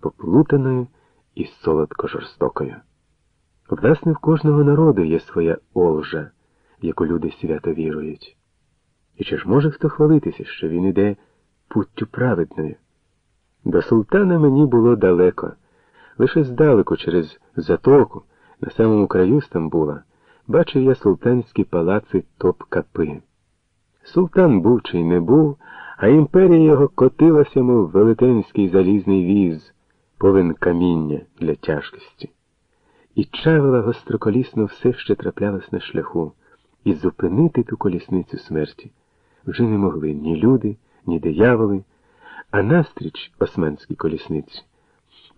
поплутаною і солодко жорстокою. Власне, в кожного народу є своя олжа, яку люди свято вірують. І чи ж може хто хвалитися, що він іде путтю праведною? До султана мені було далеко, лише здалеку через затоку, на самому краю Стамбула, бачив я султанські палаци топ-капи. Султан був чи не був, а імперія його котилася, мов велетенський залізний віз, повен каміння для тяжкості. І чавила гостроколісно все, що траплялось на шляху, і зупинити ту колісницю смерті вже не могли ні люди, ні дияволи, а настріч османській колісниці.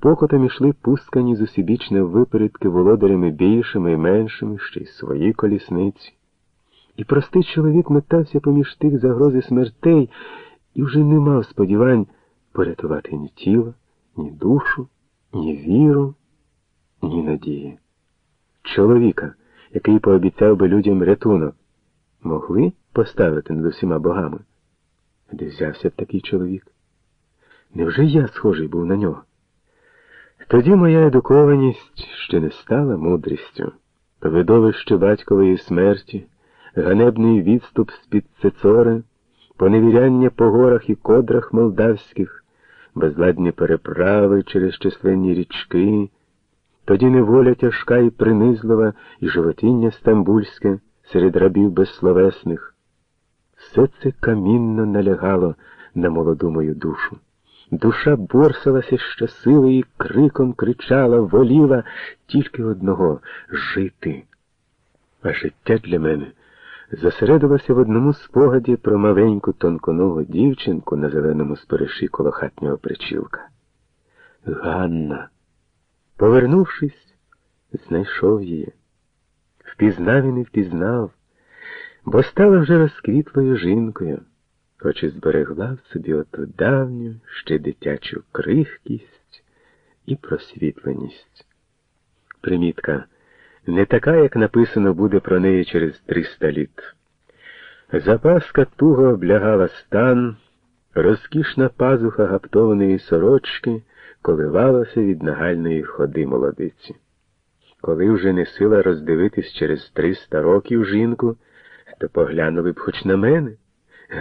Покотом ішли пускані з усібічне випередки володарями більшими і меншими, ще й свої колісниці. І простий чоловік метався поміж тих загрози смертей і вже не мав сподівань порятувати ні тіло, ні душу, ні віру, ні надії. Чоловіка, який пообіцяв би людям рятунок, могли поставити над усіма богами? Де взявся б такий чоловік? Невже я схожий був на нього? Тоді моя едукованість ще не стала мудрістю, видовище батькової смерті, ганебний відступ з-під Цецори, поневіряння по горах і кодрах молдавських, безладні переправи через численні річки, тоді неволя тяжка і принизлива, і животіння стамбульське серед рабів безсловесних. Все це камінно налягало на молоду мою душу. Душа борсалася щосили і криком кричала, воліла тільки одного жити. А життя для мене зосередилося в одному спогаді про маленьку тонконогу дівчинку на зеленому спориші коло хатнього причілка. Ганна, повернувшись, знайшов її. Впізнав і не впізнав, бо стала вже розквітлою жінкою хоч і зберегла в собі оту давню ще дитячу крихкість і просвітленість. Примітка не така, як написано буде про неї через триста літ. Запаска туго облягала стан, розкішна пазуха гаптованої сорочки коливалася від нагальної ходи молодиці. Коли вже не сила роздивитись через триста років жінку, то поглянули б хоч на мене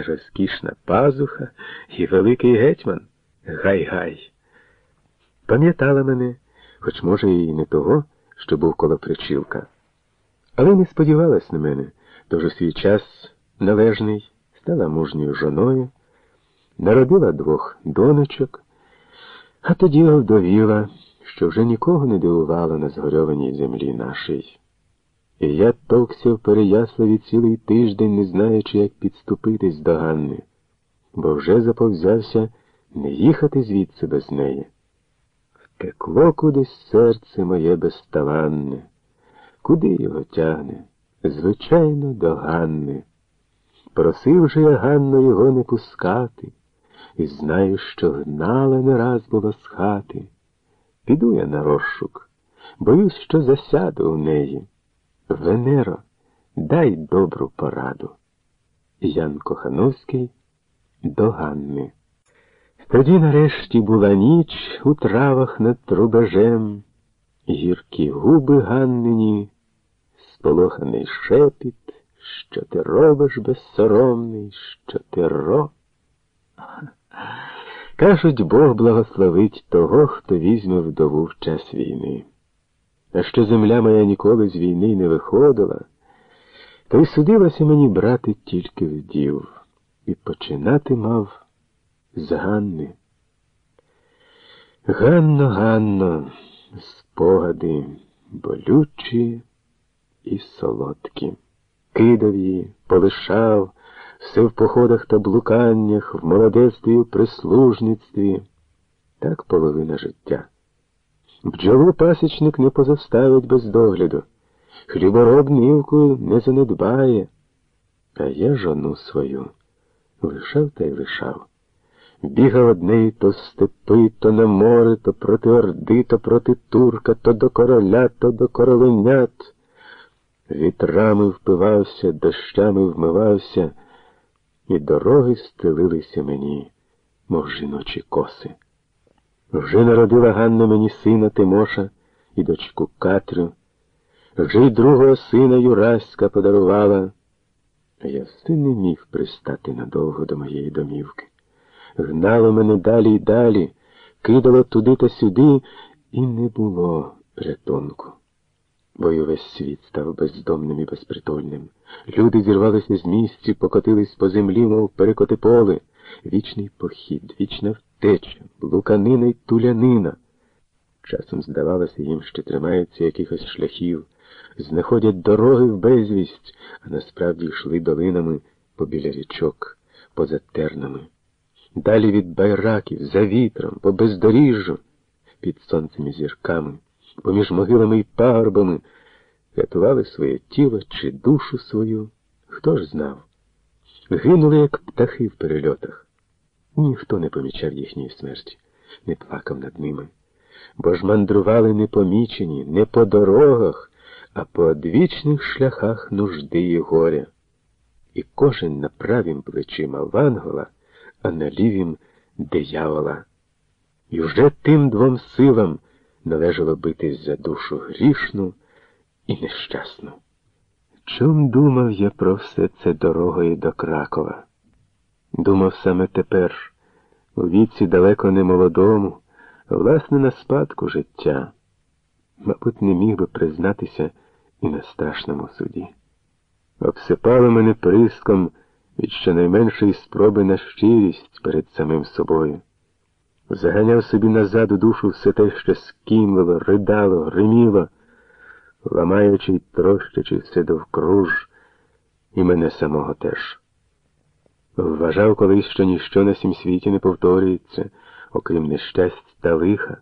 розкішна пазуха і великий гетьман Гай-гай. Пам'ятала мене, хоч, може, і не того, що був коло причілка. Але не сподівалась на мене, тож у свій час належний, стала мужньою жоною, народила двох донечок, а тоді овдовіла, що вже нікого не дивувало на згорьованій землі нашій. І я товкся в Переяславі цілий тиждень, не знаючи, як підступитись до Ганни, бо вже заповзявся не їхати звідси без неї. Втекло кудись серце моє безталанне, куди його тягне? Звичайно, до Ганни. Просив же я Ганну його не пускати, і знаю, що гнала не раз було з хати. Піду я на розшук, боюсь, що засяду у неї. Венеро, дай добру пораду. Ян Кохановський до Ганни. Тоді нарешті була ніч у травах над трубежем, гіркі губи Ганнині, сполоханий шепіт, що ти робиш безсоромний, що ти ро. Кажуть, Бог благословить того, хто візьме вдову в час війни. А що земля моя ніколи з війни не виходила, то й судилося мені брати тільки вдів, і починати мав з Ганни. Ганно, Ганно, спогади болючі і солодкі. Кидав її, полишав, все в походах та блуканнях, в молодецтві, в прислужництві. Так половина життя. Бджолу пасічник не позоставить без догляду, хлібороб нівку не занедбає. А я жону свою лишав та й лишав. Бігав однеї то степи, то на море, то проти орди, то проти турка, то до короля, то до короленят. Вітрами впивався, дощами вмивався, і дороги стелилися мені, мов жіночі коси. Вже народила Ганна мені сина Тимоша і дочку Катрю, вже й другого сина Юраська подарувала. А я все не міг пристати надовго до моєї домівки. Гнало мене далі й далі, кидало туди та сюди, і не було рятунку. Бо й увесь світ став бездомним і безпритульним. Люди зірвалися з місць, покотились по землі, мов перекоти поле. Вічний похід, вічна втеча, блуканина й тулянина. Часом здавалося їм, що тримаються якихось шляхів, знаходять дороги в безвість, а насправді йшли долинами побіля річок, поза тернами. Далі від байраків, за вітром, по бездоріжжю, під сонцем і зірками, поміж могилами й пагорбами, рятували своє тіло чи душу свою, хто ж знав. Гинули, як птахи в перельотах. Ніхто не помічав їхньої смерті, не плакав над ними, бо ж мандрували непомічені, не по дорогах, а по одвічних шляхах нужди і горя. І кожен на правім плечі мав вангола, а на лівім диявола. І вже тим двом силам належало битись за душу грішну і нещасну. Чом думав я про все це дорогою до Кракова? Думав саме тепер, у віці далеко не молодому, власне, на спадку життя. Мабуть, не міг би признатися і на страшному суді. Обсипало мене приском від щонайменшої спроби на щирість перед самим собою. Заганяв собі назад у душу все те, що скімлило, ридало, гриміло, ламаючи й трощачи все довкруж, і мене самого теж. Вважав колись, що ніщо на сім світі не повторюється, окрім нещасть та лиха.